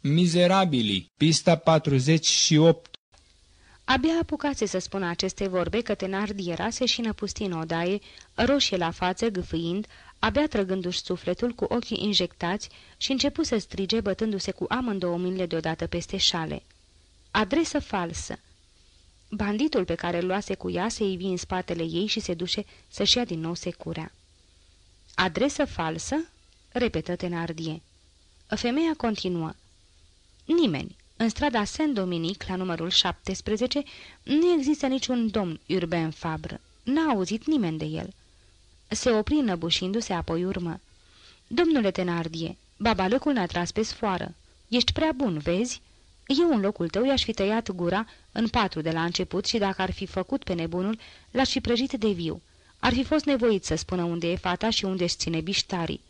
Mizerabili, pista 48 Abia apucase să spună aceste vorbe că Tenardi era se și năpusti în odaie, roșie la față, gâfâind, abia trăgându-și sufletul cu ochii injectați și începu să strige bătându-se cu amândouă mâinile deodată peste șale. Adresă falsă! Banditul pe care îl luase cu ea se ivi în spatele ei și se duce să-și ia din nou securea. Adresă falsă? repetă Tenardie. Femeia continuă. Nimeni. În strada Saint-Dominic, la numărul 17, nu există niciun domn Urbain Fabre. N-a auzit nimeni de el. Se opri înăbușindu-se, apoi urmă. Domnule Tenardie, babalăcul ne-a tras pe sfoară. Ești prea bun, vezi? Eu în locul tău i-aș fi tăiat gura în patru de la început și dacă ar fi făcut pe nebunul, l-aș fi prăjit de viu. Ar fi fost nevoit să spună unde e fata și unde își ține biștarii.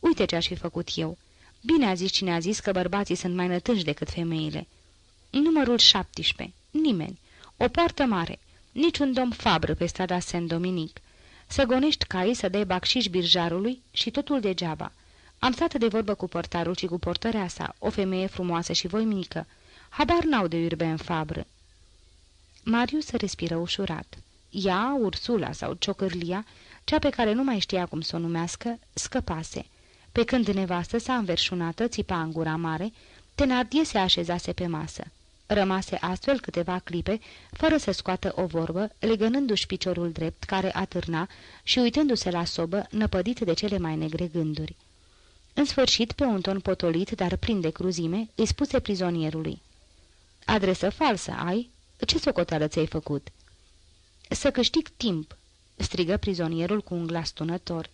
Uite ce aș fi făcut eu. Bine a zis cine a zis că bărbații sunt mai nătânși decât femeile. Numărul 17. Nimeni. O poartă mare. Niciun domn fabră pe strada Saint-Dominic. Să gonești cai, să dai bacșiș birjarului și totul degeaba. Am stat de vorbă cu portarul și cu portărea sa, o femeie frumoasă și voimică. Habar n-au de în Fabră. Marius respiră ușurat. Ea, Ursula sau Ciocârlia, cea pe care nu mai știa cum să o numească, scăpase. Pe când nevastă sa înverșunată țipa în gura mare, Tenardie se așezase pe masă. Rămase astfel câteva clipe, fără să scoată o vorbă, legănându-și piciorul drept, care atârna, și uitându-se la sobă, năpădit de cele mai negre gânduri. În sfârșit, pe un ton potolit, dar plin de cruzime, îi spuse prizonierului. Adresă falsă ai? Ce socoteală ți-ai făcut?" Să câștig timp," strigă prizonierul cu un glas tunător.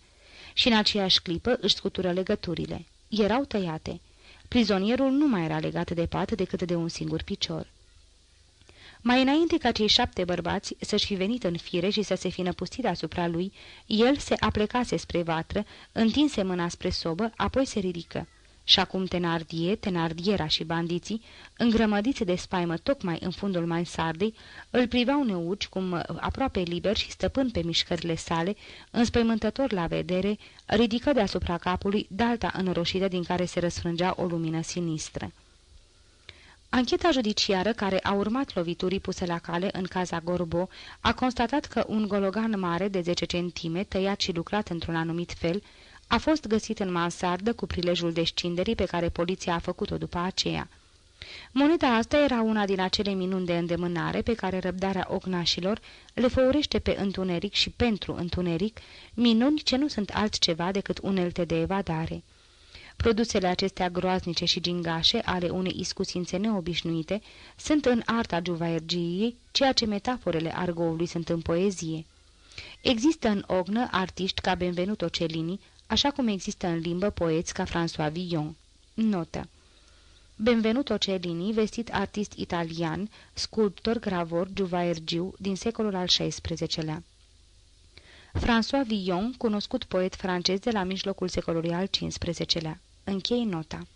Și în aceeași clipă își scutură legăturile. Erau tăiate. Prizonierul nu mai era legat de pat decât de un singur picior. Mai înainte ca cei șapte bărbați să-și fi venit în fire și să se fi năpustit asupra lui, el se aplecase spre vatră, întinse mâna spre sobă, apoi se ridică. Și acum Tenardie, Tenardiera și bandiții, îngrămădiți de spaimă tocmai în fundul mansardei, îl priveau neuci cum aproape liber și stăpân pe mișcările sale, înspăimântător la vedere, ridică deasupra capului dalta înroșită din care se răsfrângea o lumină sinistră. Ancheta judiciară care a urmat loviturii puse la cale în caza Gorbo a constatat că un gologan mare de 10 centime, tăiat și lucrat într-un anumit fel, a fost găsit în mansardă cu prilejul descinderii pe care poliția a făcut-o după aceea. Moneda asta era una din acele minuni de îndemânare pe care răbdarea ognașilor le făurește pe întuneric și pentru întuneric, minuni ce nu sunt altceva decât unelte de evadare. Produsele acestea groaznice și gingașe ale unei iscusințe neobișnuite sunt în arta juvaergiei, ceea ce metaforele argoului sunt în poezie. Există în ognă artiști ca Benvenuto Cellini, așa cum există în limbă poeți ca François Villon. Notă Benvenuto Cellini, vestit artist italian, sculptor, gravor, juvaergiu din secolul al XVI-lea. François Villon, cunoscut poet francez de la mijlocul secolului al XV-lea. Închei nota.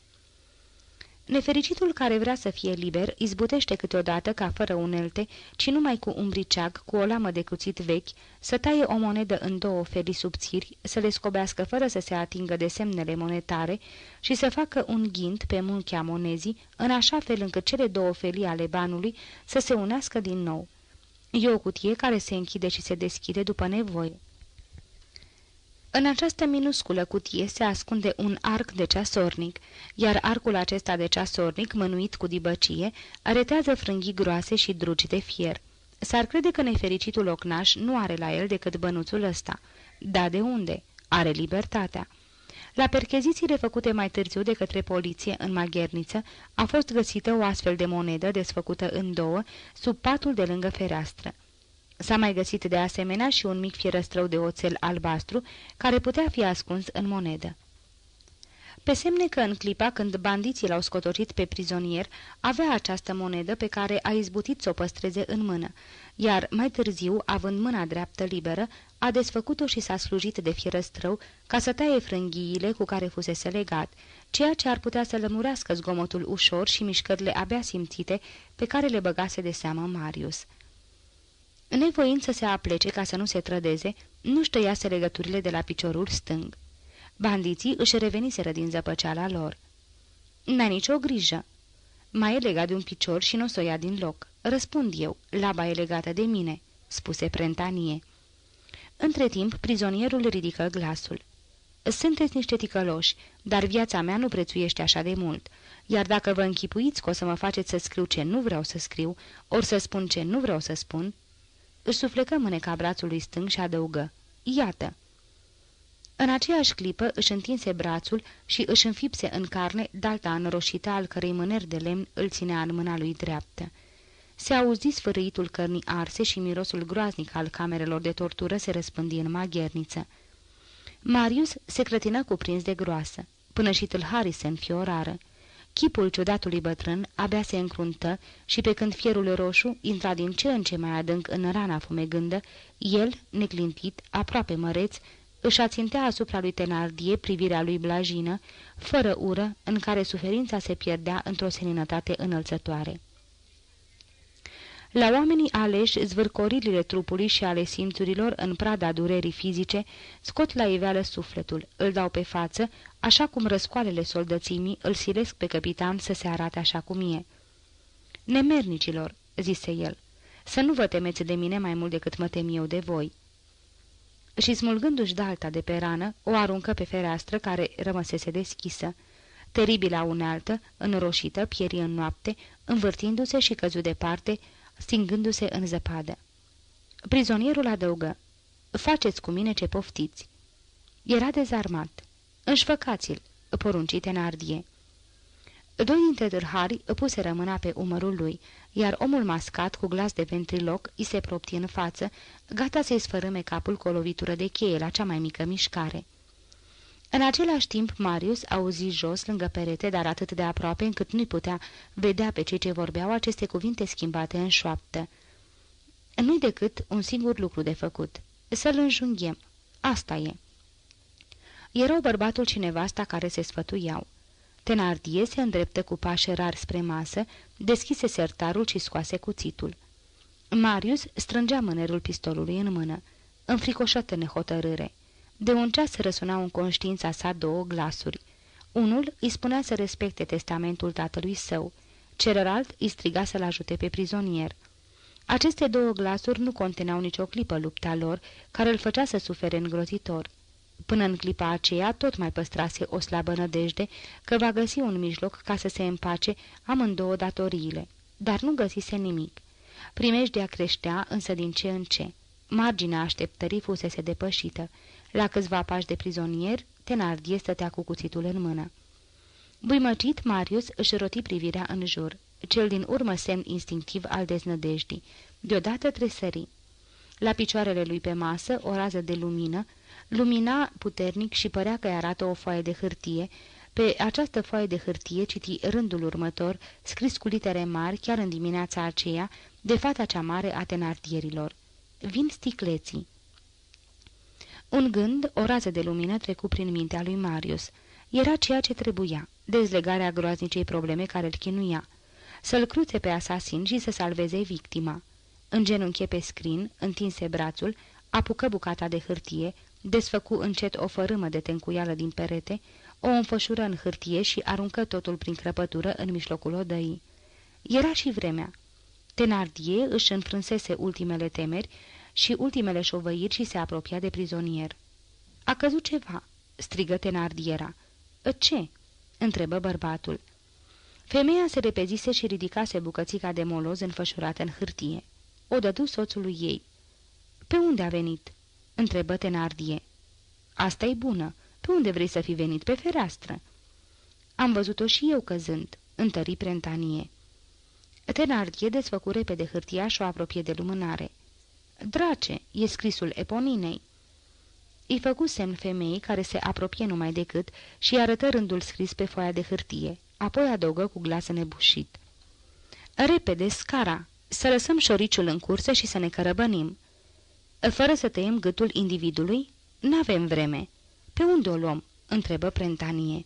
Nefericitul care vrea să fie liber izbutește câteodată ca fără unelte, ci numai cu un briceag, cu o lamă de cuțit vechi, să taie o monedă în două felii subțiri, să le scobească fără să se atingă de semnele monetare și să facă un ghint pe munchea monezii, în așa fel încât cele două felii ale banului să se unească din nou. E o cutie care se închide și se deschide după nevoie. În această minusculă cutie se ascunde un arc de ceasornic, iar arcul acesta de ceasornic, mânuit cu dibăcie, aretează frânghii groase și drugi de fier. S-ar crede că nefericitul ocnaș nu are la el decât bănuțul ăsta. Da, de unde? Are libertatea. La perchezițiile făcute mai târziu de către poliție în Magherniță, a fost găsită o astfel de monedă desfăcută în două, sub patul de lângă fereastră. S-a mai găsit de asemenea și un mic fierăstrău de oțel albastru, care putea fi ascuns în monedă. Pe semne că în clipa când bandiții l-au scotocit pe prizonier, avea această monedă pe care a izbutit să o păstreze în mână, iar mai târziu, având mâna dreaptă liberă, a desfăcut-o și s-a slujit de fierăstrău ca să taie frânghiile cu care fusese legat, ceea ce ar putea să lămurească zgomotul ușor și mișcările abia simțite pe care le băgase de seamă Marius. Nevoind să se aplece ca să nu se trădeze, nu-și tăiase legăturile de la piciorul stâng. Bandiții își reveniseră din zăpăceala lor. N-ai nicio grijă. Mai e legat de un picior și nu o să o ia din loc. Răspund eu, laba e legată de mine, spuse Prentanie. Între timp, prizonierul ridică glasul. Sunteți niște ticăloși, dar viața mea nu prețuiește așa de mult. Iar dacă vă închipuiți că o să mă faceți să scriu ce nu vreau să scriu, ori să spun ce nu vreau să spun, își suflecă mâneca brațului stâng și adăugă. Iată! În aceeași clipă își întinse brațul și își înfipse în carne dalta înroșită al cărei mâneri de lemn îl ținea în mâna lui dreaptă. Se auzi sfârâitul cărnii arse și mirosul groaznic al camerelor de tortură se răspândi în magherniță. Marius se clătină cuprins de groasă, până și tâlharii se înfiorară. Chipul ciudatului bătrân abia se încruntă și pe când fierul roșu intra din ce în ce mai adânc în rana fumegândă, el, neclintit, aproape măreț, își ațintea asupra lui Tenardie privirea lui blajină, fără ură, în care suferința se pierdea într-o seninătate înălțătoare. La oamenii aleși, zvârcoririle trupului și ale simțurilor în prada durerii fizice scot la iveală sufletul, îl dau pe față, așa cum răscoalele soldățimii îl silesc pe capitan să se arate așa cum e. Nemernicilor, zise el, să nu vă temeți de mine mai mult decât mă tem eu de voi. Și smulgându-și dalta de pe rană, o aruncă pe fereastră care rămăsese deschisă. Teribila unealtă, înroșită, pieri în noapte, învârtindu-se și căzu departe, stingându-se în zăpadă. Prizonierul adăugă, Faceți cu mine ce poftiți." Era dezarmat. Înșfăcați-l," porunci Tenardie. Doi dintre târhari puse rămâna pe umărul lui, iar omul mascat, cu glas de ventriloc, îi se propti în față, gata să-i sfărâme capul cu o lovitură de cheie la cea mai mică mișcare. În același timp, Marius auzi jos, lângă perete, dar atât de aproape încât nu-i putea vedea pe cei ce vorbeau aceste cuvinte schimbate în șoaptă. Nu-i decât un singur lucru de făcut. Să-l înjunghem. Asta e. Erau bărbatul și nevasta care se sfătuiau. Tenardie se îndreptă cu pași rar spre masă, deschise sertarul și scoase cuțitul. Marius strângea mânerul pistolului în mână, înfricoșat în nehotărâre. De un ceas răsunau în conștiința sa două glasuri. Unul îi spunea să respecte testamentul tatălui său, celălalt îi striga să-l ajute pe prizonier. Aceste două glasuri nu conteneau nicio clipă lupta lor, care îl făcea să sufere îngrozitor. Până în clipa aceea tot mai păstrase o slabă nădejde că va găsi un mijloc ca să se împace amândouă datoriile, dar nu găsise nimic. Primejdea creștea însă din ce în ce. Marginea așteptării fusese depășită. La câțiva pași de prizonier, Tenardie stătea cu cuțitul în mână. Buimăcit, Marius își roti privirea în jur, cel din urmă semn instinctiv al deznădejdii. Deodată tresări. La picioarele lui pe masă, o rază de lumină, lumina puternic și părea că arată o foaie de hârtie. Pe această foaie de hârtie citi rândul următor, scris cu litere mari chiar în dimineața aceea, de fata cea mare a tenardierilor. Vin sticleții. Un gând, o rază de lumină trecu prin mintea lui Marius. Era ceea ce trebuia, dezlegarea groaznicei probleme care îl chinuia. Să-l cruțe pe asasin și să salveze victima. În genunche pe scrin, întinse brațul, apucă bucata de hârtie, desfăcu încet o fărâmă de tencuială din perete, o înfășură în hârtie și aruncă totul prin crăpătură în mijlocul odăii. Era și vremea. Tenardie își înfrânsese ultimele temeri și ultimele șovăiri și se apropia de prizonier. A căzut ceva!" strigă Tenardiera. Ce?" întrebă bărbatul. Femeia se repezise și ridicase bucățica de moloz înfășurată în hârtie. O dădu soțului ei. Pe unde a venit?" întrebă Tenardie. asta e bună. Pe unde vrei să fi venit? Pe fereastră." Am văzut-o și eu căzând," întări Prentanie. Tenardie desfăcu repede hârtia și o apropie de lumânare. Drace, e scrisul Eponinei." Îi făcu semn femeii care se apropie numai decât și arătă rândul scris pe foaia de hârtie. Apoi adăugă cu glas nebușit. Repede, scara! Să lăsăm șoriciul în cursă și să ne cărăbănim." Fără să tăiem gâtul individului? N-avem vreme." Pe unde o luăm?" întrebă Prentanie.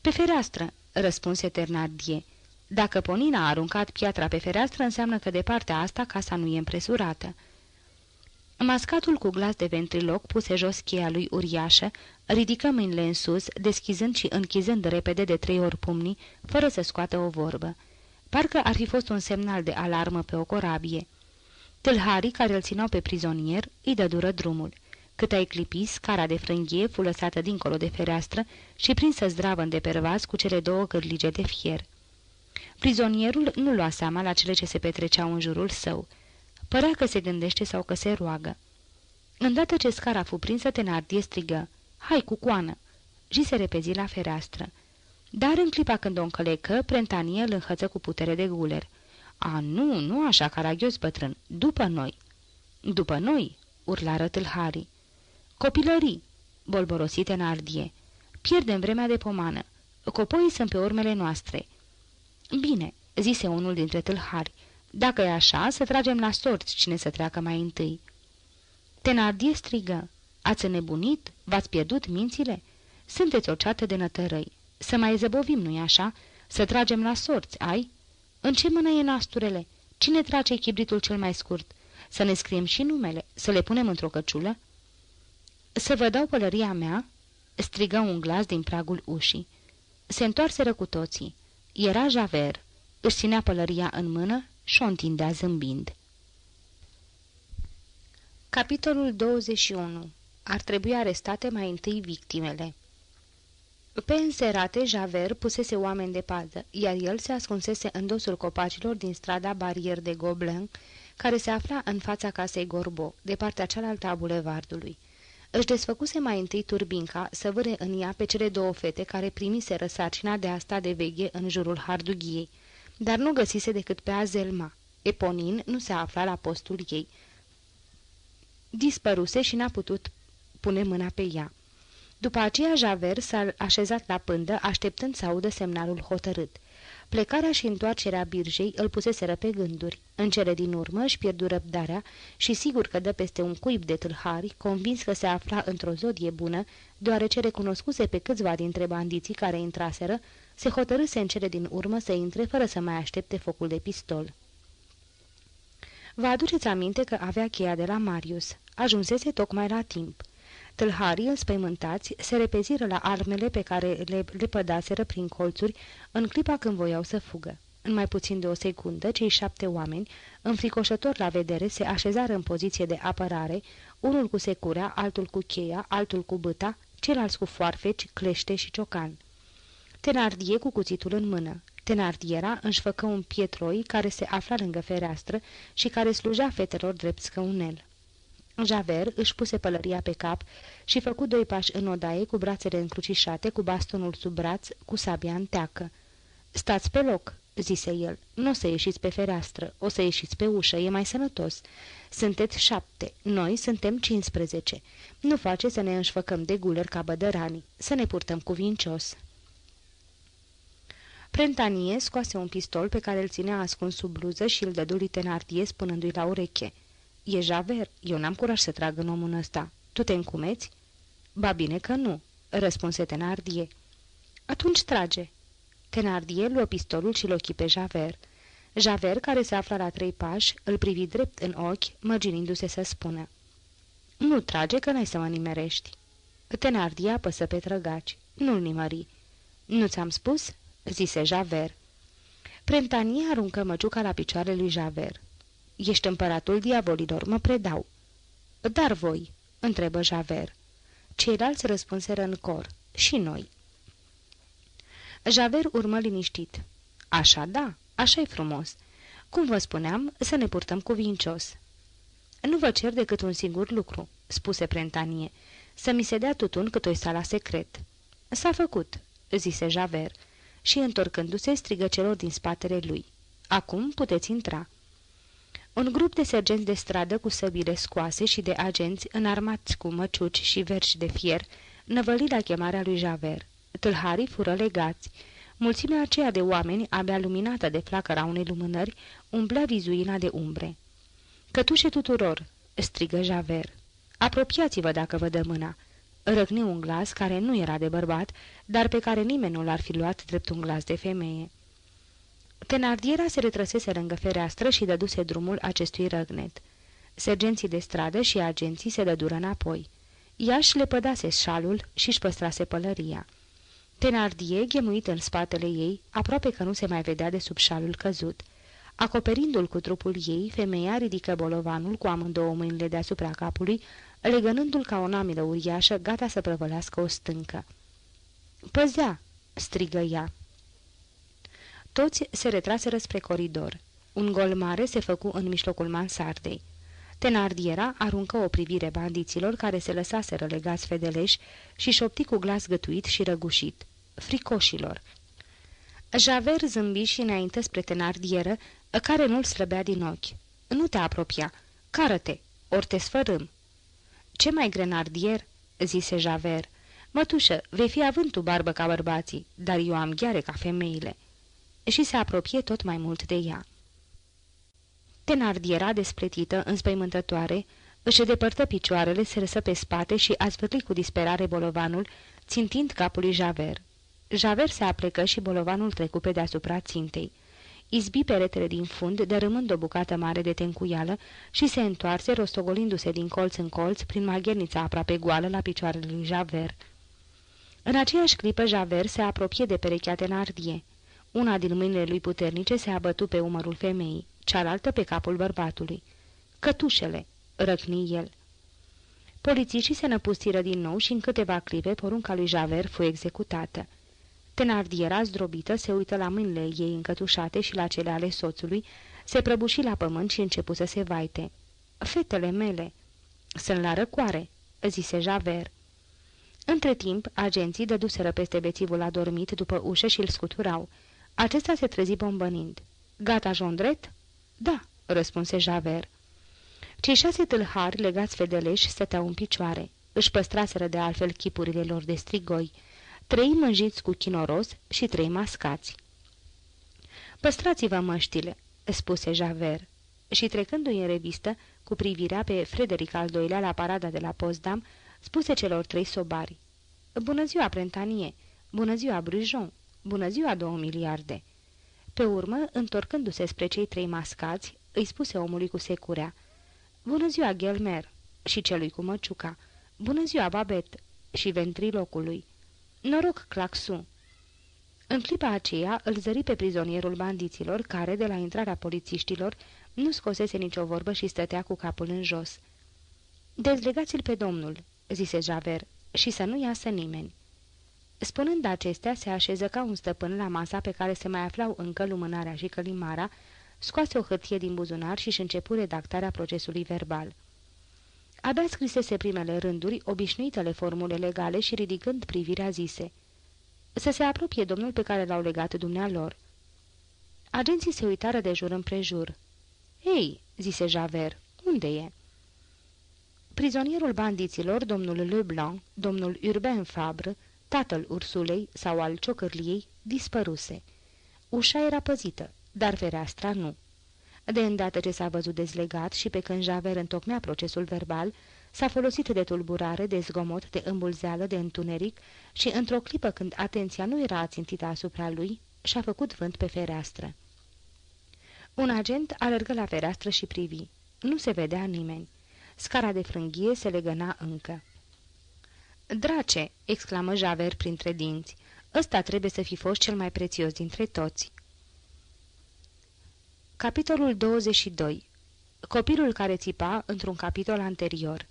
Pe fereastră," răspunse Ternardie. Dacă Ponina a aruncat piatra pe fereastră, înseamnă că de partea asta casa nu e împresurată." Mascatul cu glas de ventriloc puse jos cheia lui uriașă, ridică mâinile în sus, deschizând și închizând repede de trei ori pumnii, fără să scoată o vorbă. Parcă ar fi fost un semnal de alarmă pe o corabie. Tâlharii care îl țineau pe prizonier îi dă dură drumul. Cât ai clipi, scara de frânghie fu lăsată dincolo de fereastră și prinsă zdravă de pervaz cu cele două cârlige de fier. Prizonierul nu lua seama la cele ce se petreceau în jurul său. Părea că se gândește sau că se roagă. Îndată ce scara fu prinsă, Tenardie strigă, Hai cu coană!" și se repezi la fereastră. Dar în clipa când o încălecă, Prentanie îl înhăță cu putere de guler. A, nu, nu așa, caragios bătrân, după noi!" După noi?" urlară tâlharii. Copilării!" bolborosit Tenardie. Pierdem vremea de pomană. Copoii sunt pe urmele noastre." Bine," zise unul dintre tâlhari. Dacă e așa, să tragem la sorți cine să treacă mai întâi." Tenardie strigă. Ați înnebunit? V-ați pierdut mințile? Sunteți o ceată de nătărăi. Să mai zăbovim, nu-i așa? Să tragem la sorți, ai? În ce mână e nasturele? Cine trage chibritul cel mai scurt? Să ne scriem și numele, să le punem într-o căciulă?" Să vă dau pălăria mea?" strigă un glas din pragul ușii. Se întoarseră cu toții. Era Javer. Își ținea pălăria în mână și o întindea zâmbind. Capitolul 21. Ar trebui arestate mai întâi victimele. Pe înserate, Javer pusese oameni de pază, iar el se ascunsese în dosul copacilor din strada Barier de Gobelin, care se afla în fața casei Gorbo, de partea cealaltă a bulevardului. Își desfăcuse mai întâi turbinca să vâre în ea pe cele două fete care primise răsarcina de a sta de veghe în jurul hardughiei, dar nu găsise decât pe Azelma. Eponin nu se afla la postul ei. Dispăruse și n-a putut pune mâna pe ea. După aceea Javer s-a așezat la pândă, așteptând să audă semnalul hotărât. Plecarea și întoarcerea birjei îl puseseră pe gânduri. În cele din urmă își pierdu răbdarea și sigur că dă peste un cuib de tâlhari, convins că se afla într-o zodie bună, deoarece recunoscuse pe câțiva dintre bandiții care intraseră, se hotărâse în cele din urmă să intre fără să mai aștepte focul de pistol. Vă aduceți aminte că avea cheia de la Marius. Ajunsese tocmai la timp. Tâlharii, înspăimântați, se repeziră la armele pe care le lepădaseră prin colțuri în clipa când voiau să fugă. În mai puțin de o secundă, cei șapte oameni, înfricoșător la vedere, se așezară în poziție de apărare, unul cu securea, altul cu cheia, altul cu băta, ceilalți cu foarfeci, clește și ciocan. Tenardie cu cuțitul în mână. Tenardiera își făcă un pietroi care se afla lângă fereastră și care sluja fetelor drept scăunel. Javer își puse pălăria pe cap și făcu doi pași în odaie cu brațele încrucișate, cu bastonul sub braț, cu sabia în teacă. Stați pe loc!" zise el. Nu o să ieșiți pe fereastră, o să ieșiți pe ușă, e mai sănătos. Sunteți șapte, noi suntem cincisprezece. Nu face să ne înșfăcăm de guler ca bădăranii, să ne purtăm cuvincios." Prentanie scoase un pistol pe care îl ținea ascuns sub bluză și îl dădu lui Tenardie spunându-i la ureche. E Javer, eu n-am curaj să trag în omul ăsta. Tu te încumeți?" Ba bine că nu," răspunse Tenardie. Atunci trage." Tenardie luă pistolul și l ochi pe Javer. Javer, care se afla la trei pași, îl privi drept în ochi, mărginindu-se să spună. Nu trage, că n-ai să mă nimerești." Tenardie apăsă pe trăgaci. Nu-l nimări. Nu ți-am spus?" Zise Javer. Prentanie aruncă măciuca la picioarele lui Javer. Ești împăratul diavolilor, mă predau." Dar voi?" întrebă Javer. Ceilalți răspunseră în cor. Și noi." Javer urmă liniștit. Așa da, așa e frumos. Cum vă spuneam, să ne purtăm cuvincios." Nu vă cer decât un singur lucru," spuse Prentanie, să mi se dea tutun cât o la secret." S-a făcut," zise Javer, și, întorcându-se, strigă celor din spatele lui. Acum puteți intra." Un grup de sergenți de stradă cu săbile scoase și de agenți înarmați cu măciuci și verși de fier năvăli la chemarea lui Javert. Tâlharii fură legați. Mulțimea aceea de oameni, abia luminată de flacăra unei lumânări, umblea vizuina de umbre. Cătușe tuturor!" strigă Javert. Apropiați-vă dacă vă dă mâna!" Răgni un glas care nu era de bărbat, dar pe care nimeni nu l-ar fi luat drept un glas de femeie. Tenardiera se retrăsese lângă fereastră și dăduse drumul acestui răgnet. Sergenții de stradă și agenții se dădură înapoi. Iași le pădase șalul și-și păstrase pălăria. Tenardie, ghemuit în spatele ei, aproape că nu se mai vedea de sub șalul căzut. Acoperindu-l cu trupul ei, femeia ridică bolovanul cu amândouă mâinile deasupra capului, legănându-l ca o namilă uriașă, gata să prăvălească o stâncă. Păzea!" strigă ea. Toți se retraseră spre coridor. Un gol mare se făcu în mijlocul mansardei. Tenardiera aruncă o privire bandiților care se lăsaseră legați fedeleși și șopti cu glas gătuit și răgușit. Fricoșilor! Javert zâmbi și înainte spre Tenardieră, care nu-l slăbea din ochi. Nu te apropia. Cară-te, ori te sfărâm." Ce mai grenardier?" zise Javert. Mătușă, vei fi având tu barbă ca bărbații, dar eu am gheare ca femeile." Și se apropie tot mai mult de ea. Tenardiera, despletită, înspăimântătoare, își depărtă picioarele, se răsă pe spate și a zvârlit cu disperare bolovanul, țintind capul lui Javert. Javert se aplecă și bolovanul trecu pe deasupra țintei. Izbi peretele din fund, dărâmând o bucată mare de tencuială și se întoarse, rostogolindu-se din colț în colț, prin maghernița aproape goală la picioarele lui Javert. În aceeași clipă, Javert se apropie de perechea Tenardie. Una din mâinile lui puternice se abătu pe umărul femeii, cealaltă pe capul bărbatului. Cătușele, răcni el. Polițiștii se năpustiră din nou și în câteva clipe porunca lui Javert fu executată. Tenardiera zdrobită se uită la mâinile ei încătușate și la cele ale soțului, se prăbuși la pământ și începu să se vaite. Fetele mele!" Sunt la răcoare," zise Javert. Între timp, agenții dăduseră peste bețivul adormit după ușă și îl scuturau. Acesta se trezi bombănind. Gata, Jondret?" Da," răspunse Javert. Cei șase tâlhari legați fedeleși stăteau în picioare. Își păstraseră de altfel chipurile lor de strigoi trei mânjiți cu chinoros și trei mascați. Păstrați-vă măștile," spuse Javert, și trecându-i în revistă, cu privirea pe Frederic al II-lea la parada de la Potsdam, spuse celor trei sobari. Bună ziua, Prentanie! Bună ziua, Brujon! Bună ziua, două miliarde!" Pe urmă, întorcându-se spre cei trei mascați, îi spuse omului cu securea. Bună ziua, Gelmer!" și celui cu măciuca. Bună ziua, Babet!" și ventrilocului. Noroc, Claxu!" În clipa aceea îl zări pe prizonierul bandiților, care, de la intrarea polițiștilor, nu scosese nicio vorbă și stătea cu capul în jos. Dezlegați-l pe domnul," zise Javert, și să nu iasă nimeni." Spunând acestea, se așeză ca un stăpân la masa pe care se mai aflau încă lumânarea și călimara, scoase o hârtie din buzunar și-și începu redactarea procesului verbal. Abia scrisese primele rânduri, obișnuitele formule legale și ridicând privirea zise. Să se apropie domnul pe care l-au legat dumnealor. Agenții se uitară de jur împrejur. Ei, zise Javert, unde e? Prizonierul bandiților, domnul Leblanc, domnul Urbain Fabre, tatăl ursulei sau al ciocârliei, dispăruse. Ușa era păzită, dar fereastra nu. De îndată ce s-a văzut dezlegat și pe când Javert întocmea procesul verbal, s-a folosit de tulburare, de zgomot, de îmbulzeală, de întuneric și, într-o clipă când atenția nu era ațintită asupra lui, și-a făcut vânt pe fereastră. Un agent alergă la fereastră și privi. Nu se vedea nimeni. Scara de frânghie se legăna încă. Drace!" exclamă Javert printre dinți. Ăsta trebuie să fi fost cel mai prețios dintre toți." Capitolul 22 Copilul care țipa într-un capitol anterior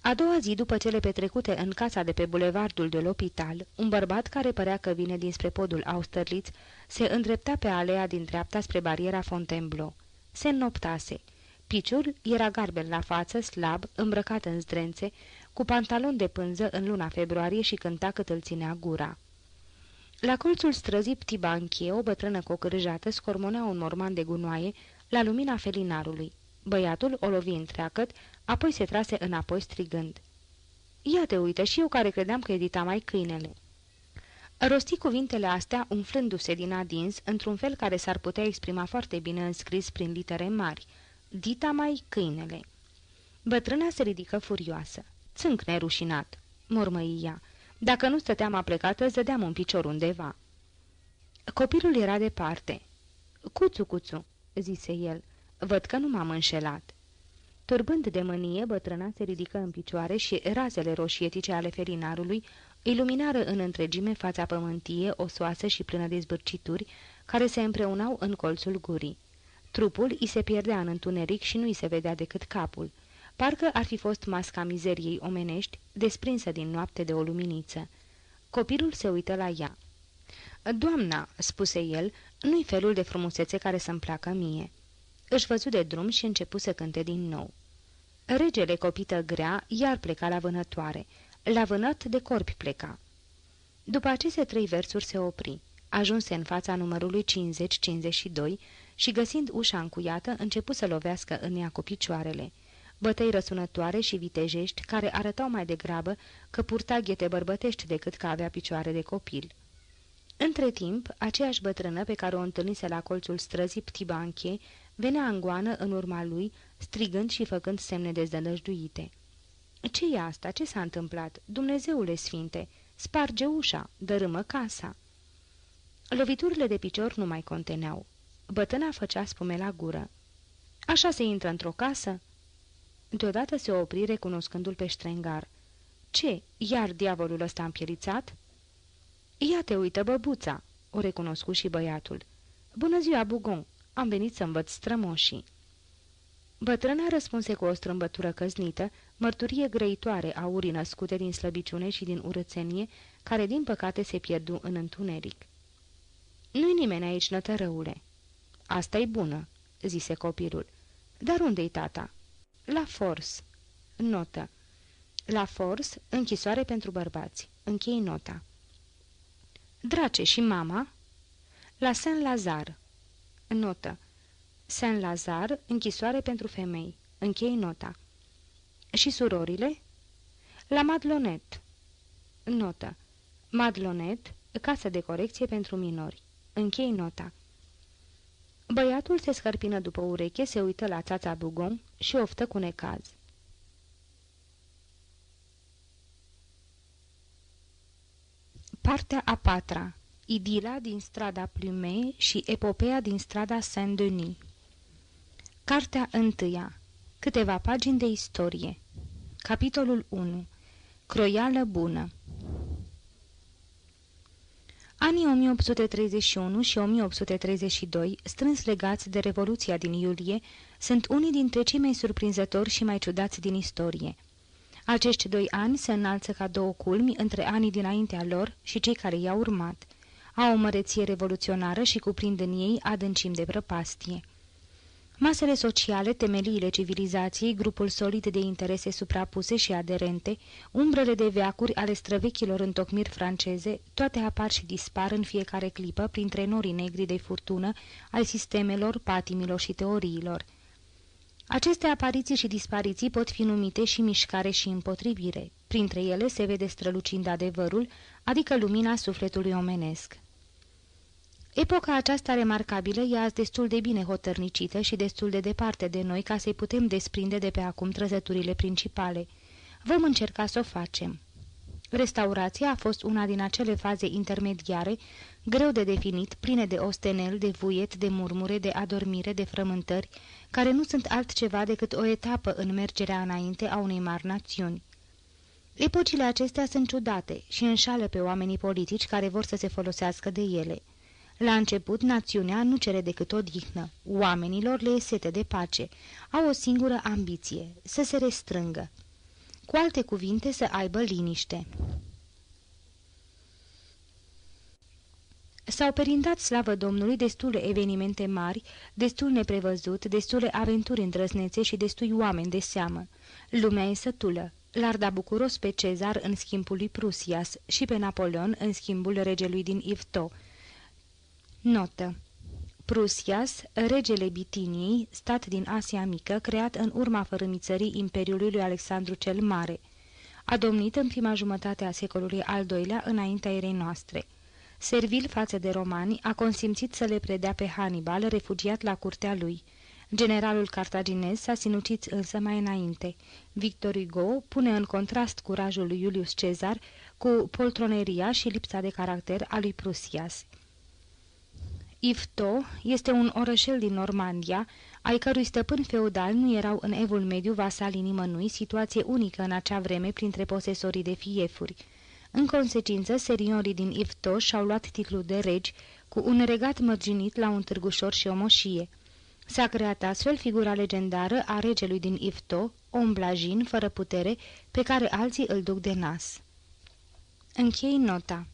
A doua zi după cele petrecute în casa de pe bulevardul de l'Opital, un bărbat care părea că vine dinspre podul Austerlitz se îndrepta pe alea din dreapta spre bariera Fontainebleau. Se înnoptase. Piciul era garbel la față, slab, îmbrăcat în zdrențe, cu pantalon de pânză în luna februarie și cânta cât îl ținea gura. La colțul străzii Ptibanchie, o bătrână cocârjată scormonea un morman de gunoaie la lumina felinarului. Băiatul o lovi întreagăt, apoi se trase înapoi strigând. Ia te uită și eu care credeam că edita mai câinele." Rosti cuvintele astea umflându-se din adins, într-un fel care s-ar putea exprima foarte bine înscris prin litere mari. Dita mai câinele. Bătrâna se ridică furioasă. Țânc nerușinat, mormăi ea. Dacă nu stăteam aplecată, zădeam un picior undeva. Copilul era departe. Cuțu, cuțu, zise el, văd că nu m-am înșelat. Turbând de mânie, bătrâna se ridică în picioare și razele roșietice ale felinarului iluminară în întregime fața pământie, osoasă și plină de zbârcituri, care se împreunau în colțul gurii. Trupul îi se pierdea în întuneric și nu îi se vedea decât capul. Parcă ar fi fost masca mizeriei omenești, desprinsă din noapte de o luminiță. Copilul se uită la ea. Doamna," spuse el, nu-i felul de frumusețe care să-mi placă mie." Își văzu de drum și începu să cânte din nou. Regele copită grea iar pleca la vânătoare. La vânăt de corpi pleca. După aceste trei versuri se opri. Ajunse în fața numărului 50-52 și găsind ușa încuiată, începu să lovească în ea cu picioarele. Bătăi răsunătoare și vitejești, care arătau mai degrabă că purta ghete bărbătești decât că avea picioare de copil. Între timp, aceeași bătrână pe care o întâlnise la colțul străzii Ptibanche venea în goană în urma lui, strigând și făcând semne dezdălăjduite. ce e asta? Ce s-a întâmplat? Dumnezeule sfinte! Sparge ușa! Dărâmă casa!" Loviturile de picior nu mai conteneau. Bătâna făcea spume la gură. Așa se intră într-o casă?" Deodată se opri recunoscându-l pe ștrengar. Ce, iar diavolul ăsta împierițat?" Ia te uită, băbuța!" o recunoscu și băiatul. Bună ziua, Bugon! Am venit să învăț strămoșii." Bătrâna răspunse cu o strâmbătură căznită, mărturie grăitoare a urii născute din slăbiciune și din urățenie, care din păcate se pierdu în întuneric. Nu-i nimeni aici, nătărăule." Asta-i bună," zise copilul. Dar unde-i tata?" La Fors." Notă. La Fors, închisoare pentru bărbați. Închei nota. Drace și mama? La Saint-Lazar. Notă. Saint-Lazar, închisoare pentru femei. Închei nota. Și surorile? La Madlonet. Notă. Madlonet, casă de corecție pentru minori. Închei nota. Băiatul se scărpină după ureche, se uită la țața Bugon și oftă cu necaz. Partea a patra. Idila din strada Plumet și Epopeea din strada Saint-Denis. Cartea întâia. Câteva pagini de istorie. Capitolul 1 Croială bună Anii 1831 și 1832, strâns legați de Revoluția din iulie, sunt unii dintre cei mai surprinzători și mai ciudați din istorie. Acești doi ani se înalță ca două culmi între anii dinaintea lor și cei care i-au urmat. Au o măreție revoluționară și cuprind în ei adâncim de prăpastie. Masele sociale, temeliile civilizației, grupul solid de interese suprapuse și aderente, umbrele de veacuri ale străvechilor întocmiri franceze, toate apar și dispar în fiecare clipă printre norii negri de furtună ai sistemelor, patimilor și teoriilor. Aceste apariții și dispariții pot fi numite și mișcare și împotrivire. Printre ele se vede strălucind adevărul, adică lumina sufletului omenesc. Epoca aceasta remarcabilă e azi destul de bine hotărnicită și destul de departe de noi ca să-i putem desprinde de pe acum trăsăturile principale. Vom încerca să o facem. Restaurația a fost una din acele faze intermediare, greu de definit, pline de ostenel, de vuiet, de murmure, de adormire, de frământări, care nu sunt altceva decât o etapă în mergerea înainte a unei mari națiuni. Epocile acestea sunt ciudate și înșală pe oamenii politici care vor să se folosească de ele – la început, națiunea nu cere decât o dihnă. Oamenilor le e sete de pace. Au o singură ambiție, să se restrângă. Cu alte cuvinte, să aibă liniște. S-au perindat slavă Domnului destule evenimente mari, destul neprevăzut, destule aventuri îndrăznețe și destui oameni de seamă. Lumea e sătulă. L-ar da bucuros pe Cezar în schimbul lui Prusias și pe Napoleon în schimbul regelui din Ivto, Notă Prusias, regele Bitiniei, stat din Asia Mică, creat în urma fărâmițării Imperiului lui Alexandru cel Mare. A domnit în prima jumătate a secolului al doilea înaintea erei noastre. Servil față de romani, a consimțit să le predea pe Hannibal, refugiat la curtea lui. Generalul cartaginez s-a sinucit însă mai înainte. Victor Hugo pune în contrast curajul lui Iulius Cezar cu poltroneria și lipsa de caracter a lui Prusias. Ifto este un orășel din Normandia, ai cărui stăpân feudal nu erau în evul mediu vasalii nimănui, situație unică în acea vreme printre posesorii de fiefuri. În consecință, seriorii din Ifto și-au luat titlul de regi, cu un regat mărginit la un târgușor și o moșie. S-a creat astfel figura legendară a regelui din Ifto, om blajin, fără putere, pe care alții îl duc de nas. Închei nota.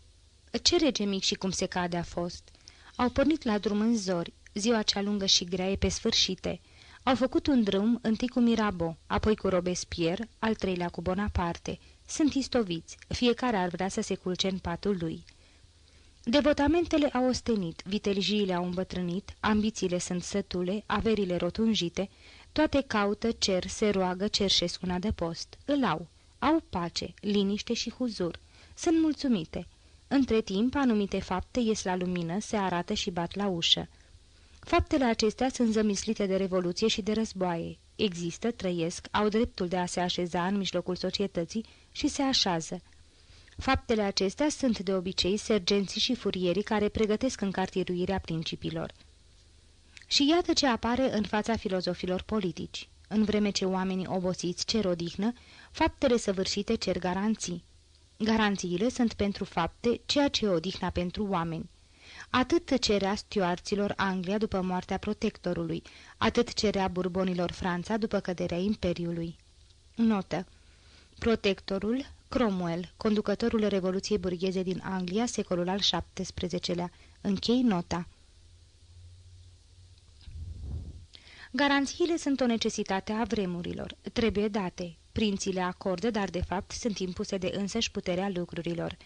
Ce rege mic și cum se cade a fost? Au pornit la drum în zori, ziua cea lungă și grea e pe sfârșite. Au făcut un drum, întâi cu Mirabeau, apoi cu Robespierre, al treilea cu Bonaparte. Sunt istoviți, fiecare ar vrea să se culce în patul lui. Devotamentele au ostenit, vitelijiile au îmbătrânit, ambițiile sunt sătule, averile rotunjite, toate caută, cer, se roagă, cerșesc una de post. Îl au. Au pace, liniște și huzur. Sunt mulțumite. Între timp, anumite fapte ies la lumină, se arată și bat la ușă. Faptele acestea sunt zămislite de revoluție și de războaie. Există, trăiesc, au dreptul de a se așeza în mijlocul societății și se așează. Faptele acestea sunt de obicei sergenții și furierii care pregătesc încartiruirea principiilor. Și iată ce apare în fața filozofilor politici. În vreme ce oamenii obosiți cer odihnă, faptele săvârșite cer garanții. Garanțiile sunt pentru fapte ceea ce e odihna pentru oameni. Atât cerea stioarților Anglia după moartea protectorului, atât cerea burbonilor Franța după căderea Imperiului. Notă Protectorul, Cromwell, conducătorul Revoluției burgheze din Anglia, secolul al XVII-lea. Închei nota. Garanțiile sunt o necesitate a vremurilor. Trebuie date. Prinții le acordă, dar de fapt sunt impuse de însăși puterea lucrurilor.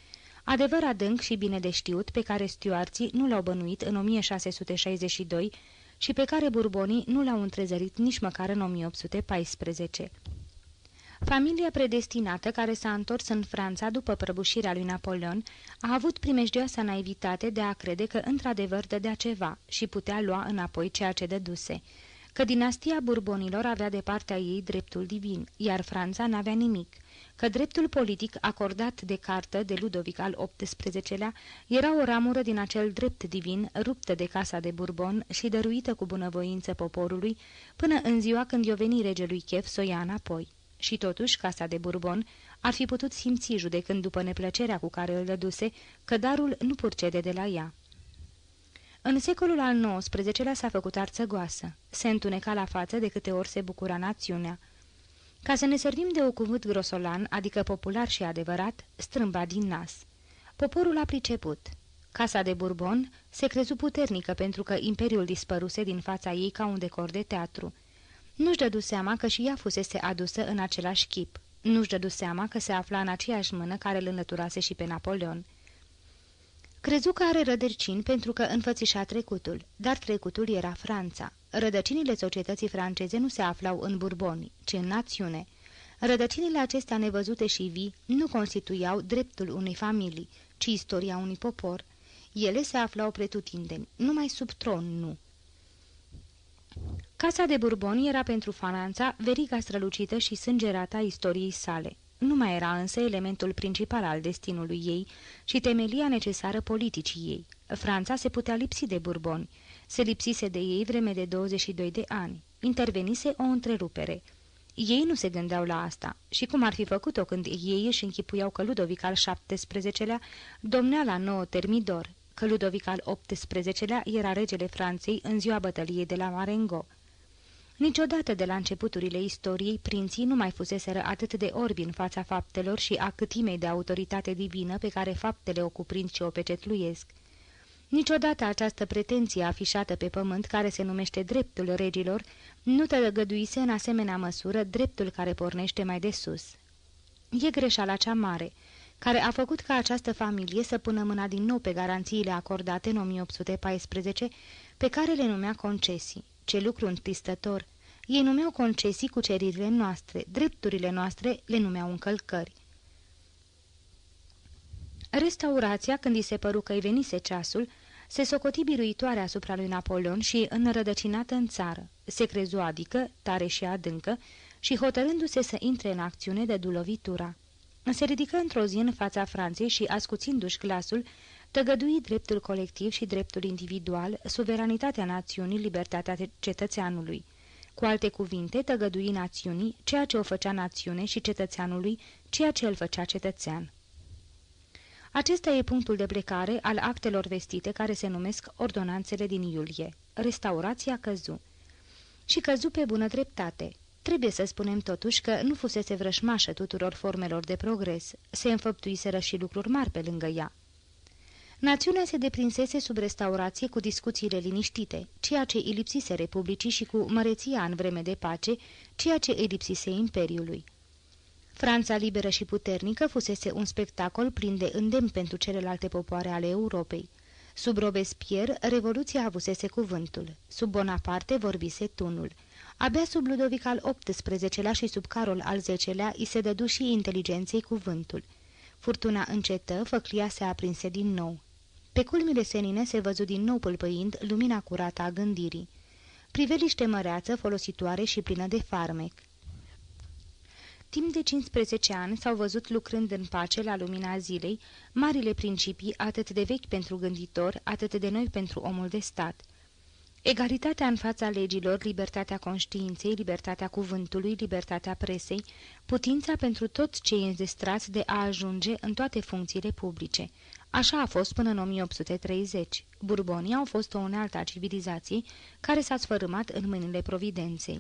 Adevăr adânc și bine de știut pe care stuarții nu l-au bănuit în 1662 și pe care burbonii nu l-au întrezărit nici măcar în 1814. Familia predestinată care s-a întors în Franța după prăbușirea lui Napoleon a avut primejdioasa naivitate de a crede că într-adevăr dădea ceva și putea lua înapoi ceea ce dăduse, că dinastia Burbonilor avea de partea ei dreptul divin, iar Franța n-avea nimic, că dreptul politic acordat de cartă de Ludovic al XVIII-lea era o ramură din acel drept divin ruptă de casa de Bourbon și dăruită cu bunăvoință poporului până în ziua când i-o veni regelui Chef să o ia înapoi. Și totuși, casa de Bourbon ar fi putut simți judecând după neplăcerea cu care îl dăduse că darul nu purcede de la ea. În secolul al XIX-lea s-a făcut arțăgoasă. Se întuneca la față de câte ori se bucura națiunea. Ca să ne servim de o cuvânt grosolan, adică popular și adevărat, strâmba din nas. Poporul a priceput. Casa de Bourbon se crezu puternică pentru că imperiul dispăruse din fața ei ca un decor de teatru. Nu-și dădu seama că și ea fusese adusă în același chip. Nu-și dădu seama că se afla în aceeași mână care îl înlăturase și pe Napoleon. Crezu că are rădăcini pentru că înfățișa trecutul, dar trecutul era Franța. Rădăcinile societății franceze nu se aflau în Burboni, ci în națiune. Rădăcinile acestea nevăzute și vii nu constituiau dreptul unei familii, ci istoria unui popor. Ele se aflau pretutindeni, numai sub tron nu. Casa de Bourbon era pentru Franța veriga strălucită și sângerată a istoriei sale. Nu mai era însă elementul principal al destinului ei și temelia necesară politicii ei. Franța se putea lipsi de Bourbon. Se lipsise de ei vreme de 22 de ani. Intervenise o întrerupere. Ei nu se gândeau la asta și cum ar fi făcut-o când ei își închipuiau că Ludovic al XVII-lea domnea la nouă termidor, că Ludovic al XVIII-lea era regele Franței în ziua bătăliei de la Marengo. Niciodată de la începuturile istoriei, prinții nu mai fuseseră atât de orbi în fața faptelor și a câtimei de autoritate divină pe care faptele o cuprind și o pecetluiesc. Niciodată această pretenție afișată pe pământ, care se numește dreptul regilor, nu tăgăduise în asemenea măsură dreptul care pornește mai de sus. E greșeala cea mare, care a făcut ca această familie să pună mâna din nou pe garanțiile acordate în 1814, pe care le numea concesii. Ce lucru întristător! Ei numeau concesii cu ceririle noastre, drepturile noastre le numeau încălcări. Restaurația, când i se păru că-i venise ceasul, se socoti biruitoare asupra lui Napoleon și înrădăcinată în țară. Se crezu adică, tare și adâncă, și hotărându-se să intre în acțiune de dulovitura. Se ridică într-o zi în fața Franței și, ascuțindu-și glasul, tăgădui dreptul colectiv și dreptul individual, suveranitatea națiunii, libertatea cetățeanului. Cu alte cuvinte, tăgădui națiunii ceea ce o făcea națiune și cetățeanului ceea ce îl făcea cetățean. Acesta e punctul de plecare al actelor vestite care se numesc ordonanțele din iulie. Restaurația căzu. Și căzu pe bună dreptate. Trebuie să spunem totuși că nu fusese vrășmașă tuturor formelor de progres, se înfăptuiseră și lucruri mari pe lângă ea. Națiunea se deprinsese sub restaurație cu discuțiile liniștite, ceea ce îi lipsise Republicii și cu măreția în vreme de pace, ceea ce îi lipsise Imperiului. Franța liberă și puternică fusese un spectacol plin de îndemn pentru celelalte popoare ale Europei. Sub Robespierre, revoluția avusese cuvântul. Sub Bonaparte vorbise tunul. Abia sub Ludovic al XVIII-lea și sub Carol al X-lea îi se dădu și inteligenței cuvântul. Furtuna încetă, făclia se aprinse din nou. Pe culmile senine se văzu din nou pâlpăind lumina curată a gândirii. Priveliște măreață, folositoare și plină de farmec. Timp de 15 ani s-au văzut lucrând în pace la lumina zilei marile principii atât de vechi pentru gânditor, atât de noi pentru omul de stat. Egalitatea în fața legilor, libertatea conștiinței, libertatea cuvântului, libertatea presei, putința pentru toți cei înzestrați de a ajunge în toate funcțiile publice. Așa a fost până în 1830. Burbonii au fost o unealtă a civilizației care s-a sfărâmat în mâinile providenței.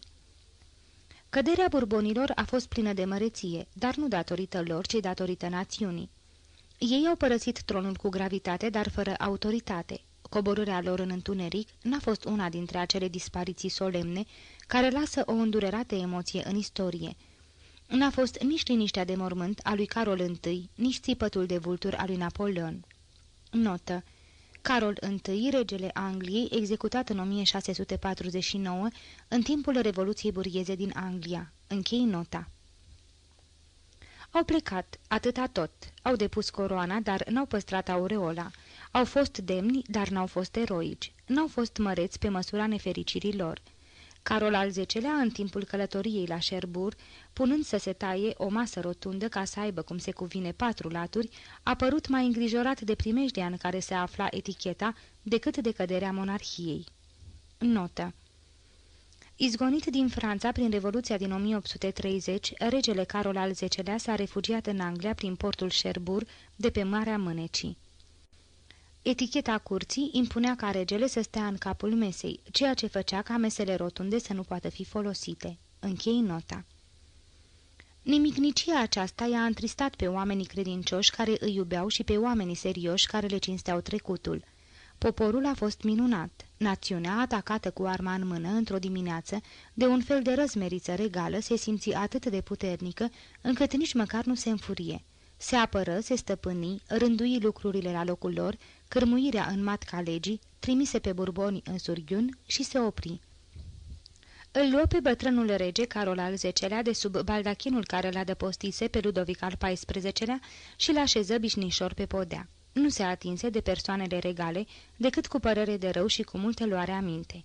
Căderea burbonilor a fost plină de măreție, dar nu datorită lor, ci datorită națiunii. Ei au părăsit tronul cu gravitate, dar fără autoritate. Coborârea lor în întuneric n-a fost una dintre acele dispariții solemne care lasă o îndurerată emoție în istorie. N-a fost nici liniștea de mormânt a lui Carol I, nici țipătul de vulturi al lui Napoleon. Notă Carol I, regele Angliei, executat în 1649, în timpul Revoluției Burgheze din Anglia. Închei nota. Au plecat, atâta tot. Au depus coroana, dar n-au păstrat aureola. Au fost demni, dar n-au fost eroici. N-au fost măreți pe măsura nefericirii lor. Carol al X-lea, în timpul călătoriei la Sherbur, punând să se taie o masă rotundă ca să aibă cum se cuvine patru laturi, a părut mai îngrijorat de primejdea în care se afla eticheta decât de căderea monarhiei. Notă Izgonit din Franța prin Revoluția din 1830, regele Carol al X-lea s-a refugiat în Anglia prin portul Sherbur de pe Marea Mânecii. Eticheta curții impunea ca regele să stea în capul mesei, ceea ce făcea ca mesele rotunde să nu poată fi folosite. Închei nota. Nimicnicia aceasta i-a întristat pe oamenii credincioși care îi iubeau și pe oamenii serioși care le cinsteau trecutul. Poporul a fost minunat. Națiunea, atacată cu arma în mână într-o dimineață, de un fel de răzmeriță regală, se simți atât de puternică, încât nici măcar nu se înfurie. Se apără, se stăpâni, rândui lucrurile la locul lor, cârmuirea în matca legii, trimise pe burboni în surghiun și se opri. Îl luă pe bătrânul rege Carol al X-lea de sub baldachinul care l-a dăpostise pe Ludovic al XIV-lea și l-așeză bișnișor pe podea. Nu se atinse de persoanele regale decât cu părere de rău și cu multe luare aminte.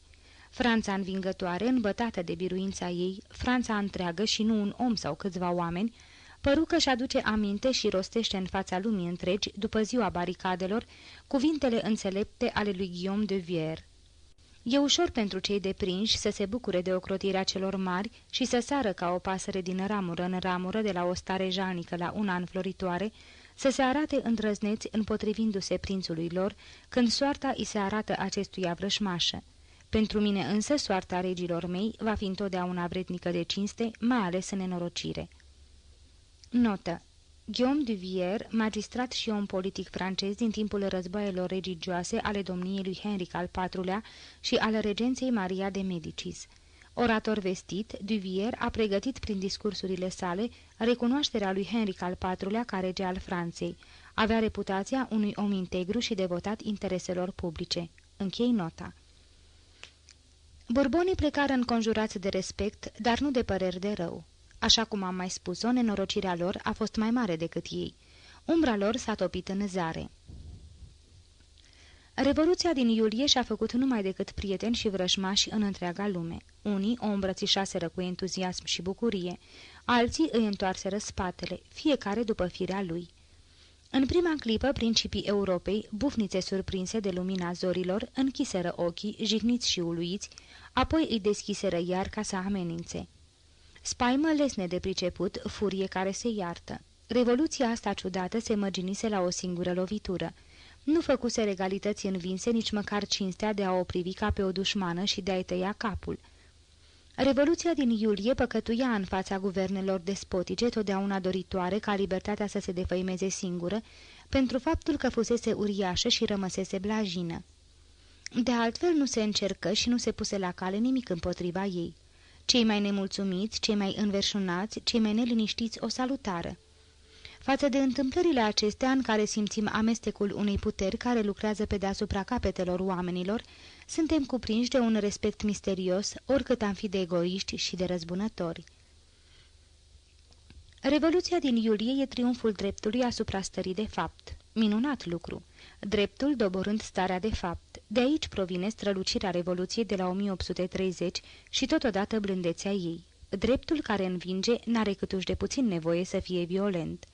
Franța învingătoare, îmbătată de biruința ei, Franța întreagă și nu un om sau câțiva oameni, păru că-și aduce aminte și rostește în fața lumii întregi, după ziua baricadelor, cuvintele înțelepte ale lui Guillaume de Vier. E ușor pentru cei deprinși să se bucure de ocrotirea celor mari și să sară ca o pasăre din ramură în ramură de la o stare jalnică la una înfloritoare, să se arate îndrăzneți împotrivindu-se prințului lor, când soarta îi se arată acestuia vrășmașă. Pentru mine însă soarta regilor mei va fi întotdeauna vrednică de cinste, mai ales în nenorocire. Notă Guillaume Duvier, magistrat și om politic francez din timpul războaielor religioase ale domniei lui Henric al IV-lea și ale regenței Maria de Medicis. Orator vestit, Duvier a pregătit prin discursurile sale recunoașterea lui Henric al IV-lea ca rege al Franței. Avea reputația unui om integru și devotat intereselor publice. Închei nota. Burbonii plecară înconjurați de respect, dar nu de păreri de rău. Așa cum am mai spus-o, nenorocirea lor a fost mai mare decât ei. Umbra lor s-a topit în zare. Revoluția din iulie și-a făcut numai decât prieteni și vrășmași în întreaga lume. Unii o îmbrățișaseră cu entuziasm și bucurie, alții îi întoarseră spatele, fiecare după firea lui. În prima clipă, principii Europei, bufnițe surprinse de lumina zorilor, închiseră ochii, jigniți și uluiți, apoi îi deschiseră iar ca să amenințe. Spaimă lesne de priceput, furie care se iartă. Revoluția asta ciudată se mărginise la o singură lovitură. Nu făcuse regalități învinse nici măcar cinstea de a o privi ca pe o dușmană și de a-i tăia capul. Revoluția din iulie păcătuia în fața guvernelor despotice, totdeauna doritoare ca libertatea să se defăimeze singură, pentru faptul că fusese uriașă și rămăsese blajină. De altfel nu se încercă și nu se puse la cale nimic împotriva ei. Cei mai nemulțumiți, cei mai înverșunați, cei mai neliniștiți o salutară. Față de întâmplările acestea în care simțim amestecul unei puteri care lucrează pe deasupra capetelor oamenilor, suntem cuprinși de un respect misterios, oricât am fi de egoiști și de răzbunători. Revoluția din iulie e triumful dreptului asupra stării de fapt. Minunat lucru! Dreptul doborând starea de fapt. De aici provine strălucirea Revoluției de la 1830 și totodată blândețea ei. Dreptul care învinge n-are câtuși de puțin nevoie să fie violent.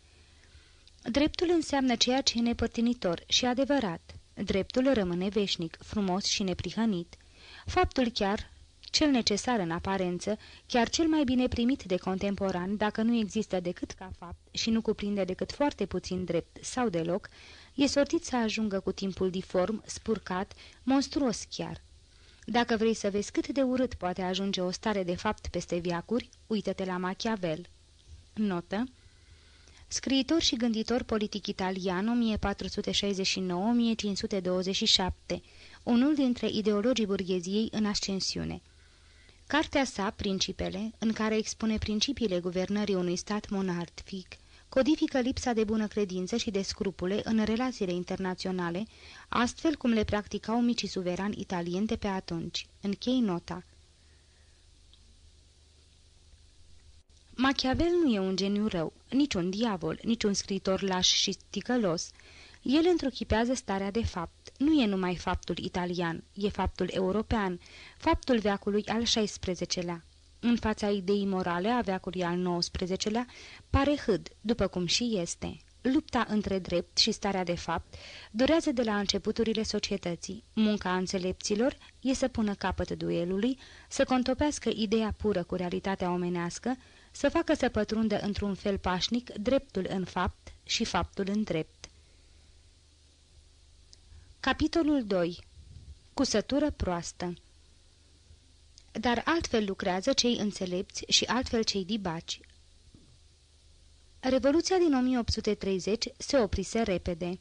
Dreptul înseamnă ceea ce e nepărtinitor și adevărat. Dreptul rămâne veșnic, frumos și neprihănit. Faptul chiar, cel necesar în aparență, chiar cel mai bine primit de contemporan, dacă nu există decât ca fapt și nu cuprinde decât foarte puțin drept sau deloc, e sortit să ajungă cu timpul diform, spurcat, monstruos chiar. Dacă vrei să vezi cât de urât poate ajunge o stare de fapt peste viacuri, uită-te la Machiavel. Notă Scriitor și gânditor politic italian 1469-1527, unul dintre ideologii burgheziei în ascensiune. Cartea sa, Principele, în care expune principiile guvernării unui stat monarhic, codifică lipsa de bună credință și de scrupule în relațiile internaționale, astfel cum le practicau micii suverani italieni de pe atunci. Închei nota. Machiavel nu e un geniu rău, nici un diavol, nici un scriitor laș și ticălos. El întruchipează starea de fapt. Nu e numai faptul italian, e faptul european, faptul veacului al XVI-lea. În fața ideii morale a veacului al XIX-lea, pare hâd, după cum și este. Lupta între drept și starea de fapt durează de la începuturile societății. Munca înțelepților e să pună capăt duelului, să contopească ideea pură cu realitatea omenească, să facă să pătrundă într-un fel pașnic dreptul în fapt și faptul în drept. Capitolul 2. Cusătură proastă Dar altfel lucrează cei înțelepți și altfel cei dibaci. Revoluția din 1830 se oprise repede.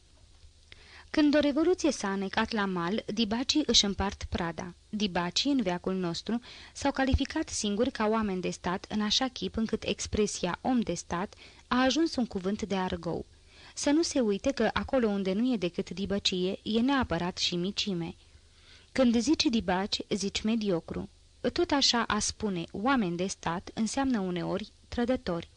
Când o revoluție s-a anecat la mal, dibacii își împart prada. Dibacii, în veacul nostru, s-au calificat singuri ca oameni de stat în așa chip încât expresia om de stat a ajuns un cuvânt de argou. Să nu se uite că acolo unde nu e decât dibăcie, e neapărat și micime. Când zici dibaci, zici mediocru. Tot așa a spune oameni de stat înseamnă uneori trădători.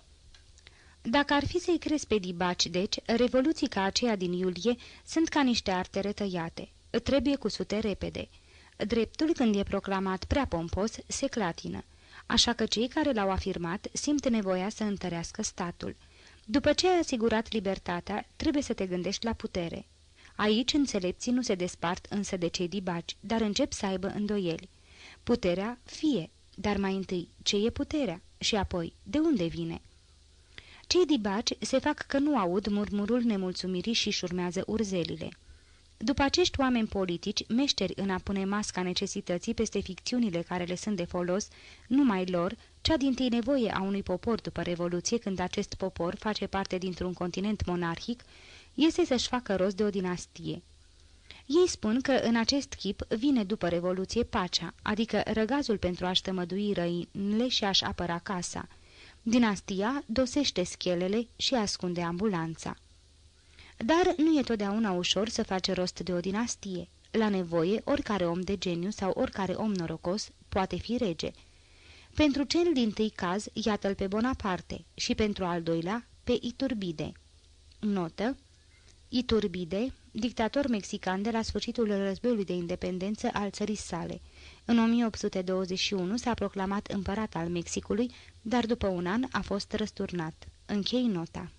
Dacă ar fi să-i crezi pe dibaci, deci, revoluții ca aceea din iulie sunt ca niște artere tăiate. Trebuie cusute repede. Dreptul, când e proclamat prea pompos, se clatină. Așa că cei care l-au afirmat simt nevoia să întărească statul. După ce ai asigurat libertatea, trebuie să te gândești la putere. Aici înțelepții nu se despart însă de cei dibaci, dar încep să aibă îndoieli. Puterea fie, dar mai întâi, ce e puterea? Și apoi, de unde vine? Cei dibaci se fac că nu aud murmurul nemulțumirii și șurmează urzelile. După acești oameni politici, meșteri în a pune masca necesității peste ficțiunile care le sunt de folos, numai lor, cea din tâi nevoie a unui popor după Revoluție, când acest popor face parte dintr-un continent monarhic, este să-și facă rost de o dinastie. Ei spun că în acest chip vine după Revoluție pacea, adică răgazul pentru a-și tămădui răinile și a-și apăra casa – Dinastia dosește schelele și ascunde ambulanța. Dar nu e totdeauna ușor să faci rost de o dinastie. La nevoie, oricare om de geniu sau oricare om norocos poate fi rege. Pentru cel din tâi caz, iată-l pe Bonaparte și pentru al doilea, pe Iturbide. Notă Iturbide, dictator mexican de la sfârșitul războiului de independență al țării sale. În 1821 s-a proclamat împărat al Mexicului, dar după un an a fost răsturnat. Închei nota.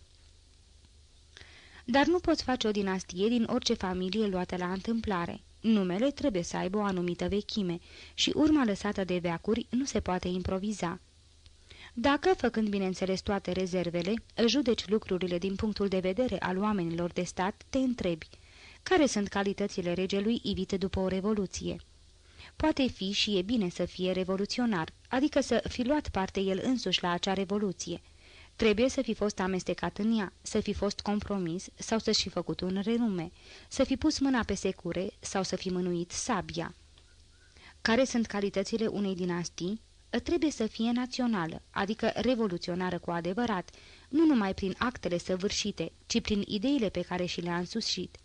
Dar nu poți face o dinastie din orice familie luată la întâmplare. Numele trebuie să aibă o anumită vechime și urma lăsată de veacuri nu se poate improviza. Dacă, făcând bineînțeles toate rezervele, judeci lucrurile din punctul de vedere al oamenilor de stat, te întrebi, care sunt calitățile regelui ivite după o revoluție? Poate fi și e bine să fie revoluționar, adică să fi luat parte el însuși la acea revoluție. Trebuie să fi fost amestecat în ea, să fi fost compromis sau să-și fi făcut un renume, să fi pus mâna pe secure sau să fi mânuit sabia. Care sunt calitățile unei dinastii? Trebuie să fie națională, adică revoluționară cu adevărat, nu numai prin actele săvârșite, ci prin ideile pe care și le-a însușit.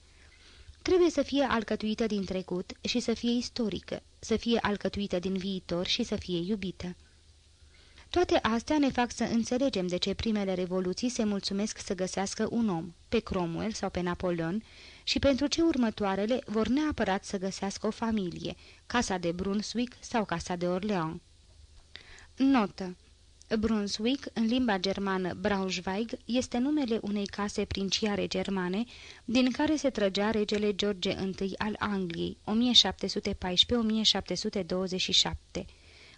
Trebuie să fie alcătuită din trecut și să fie istorică, să fie alcătuită din viitor și să fie iubită. Toate astea ne fac să înțelegem de ce primele revoluții se mulțumesc să găsească un om, pe Cromwell sau pe Napoleon, și pentru ce următoarele vor neapărat să găsească o familie, Casa de Brunswick sau Casa de Orleans. Notă Brunswick, în limba germană Braunschweig, este numele unei case princiare germane, din care se trăgea regele George I al Angliei, 1714-1727.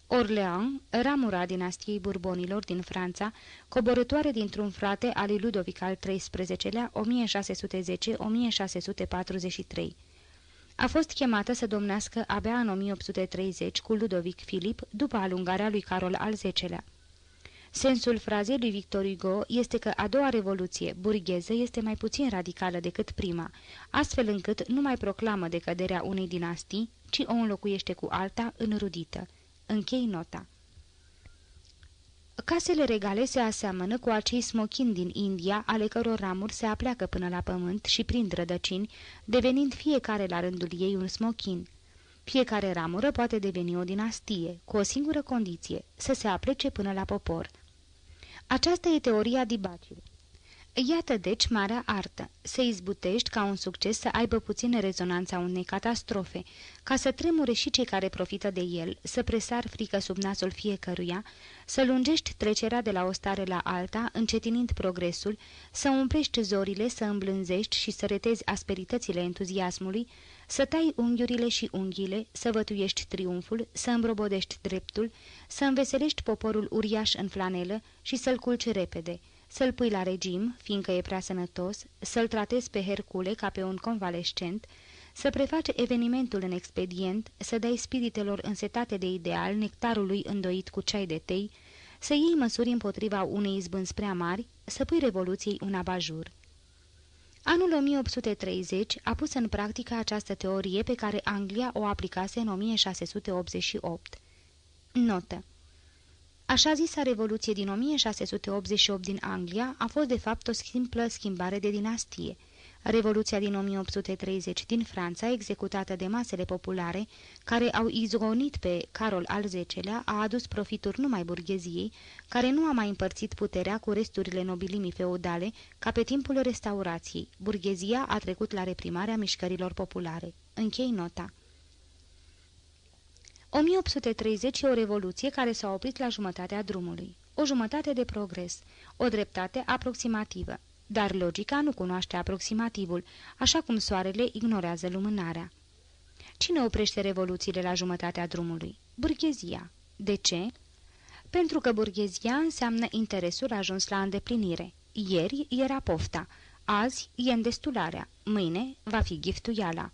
Orleans, ramura dinastiei Burbonilor din Franța, coborătoare dintr-un frate al lui Ludovic al XIII-lea, 1610-1643. A fost chemată să domnească abia în 1830 cu Ludovic Filip, după alungarea lui Carol al X-lea. Sensul frazei lui Victor Hugo este că a doua revoluție burgheză este mai puțin radicală decât prima, astfel încât nu mai proclamă decăderea unei dinastii, ci o înlocuiește cu alta înrudită. Închei nota. Casele regale se aseamănă cu acei smochin din India, ale căror ramuri se apleacă până la pământ și prind rădăcini, devenind fiecare la rândul ei un smochin. Fiecare ramură poate deveni o dinastie, cu o singură condiție, să se aplece până la popor. Aceasta e teoria dibacilor. Iată deci marea artă, să izbutești ca un succes să aibă puțină rezonanța unei catastrofe, ca să tremure și cei care profită de el, să presar frică sub nasul fiecăruia, să lungești trecerea de la o stare la alta, încetinind progresul, să umplești zorile, să îmblânzești și să retezi asperitățile entuziasmului, să tai unghiurile și unghiile, să vătuiești triumful, să îmbrobodești dreptul, să înveselești poporul uriaș în flanelă și să-l culci repede, să-l pui la regim, fiindcă e prea sănătos, să-l tratezi pe Hercule ca pe un convalescent, să preface evenimentul în expedient, să dai spiritelor însetate de ideal nectarului îndoit cu ceai de tei, să iei măsuri împotriva unei izbânzi prea mari, să pui revoluției un abajur. Anul 1830 a pus în practică această teorie pe care Anglia o aplicase în 1688. Notă Așa zisa Revoluție din 1688 din Anglia a fost de fapt o simplă schimbare de dinastie. Revoluția din 1830 din Franța, executată de masele populare, care au izgonit pe Carol al X-lea, a adus profituri numai burgheziei, care nu a mai împărțit puterea cu resturile nobilimii feudale, ca pe timpul restaurației. Burghezia a trecut la reprimarea mișcărilor populare. Închei nota. 1830 e o revoluție care s-a oprit la jumătatea drumului. O jumătate de progres, o dreptate aproximativă. Dar logica nu cunoaște aproximativul, așa cum soarele ignorează lumânarea. Cine oprește revoluțiile la jumătatea drumului? Burghezia. De ce? Pentru că burghezia înseamnă interesul ajuns la îndeplinire. Ieri era pofta, azi e îndestularea, mâine va fi giftuiala.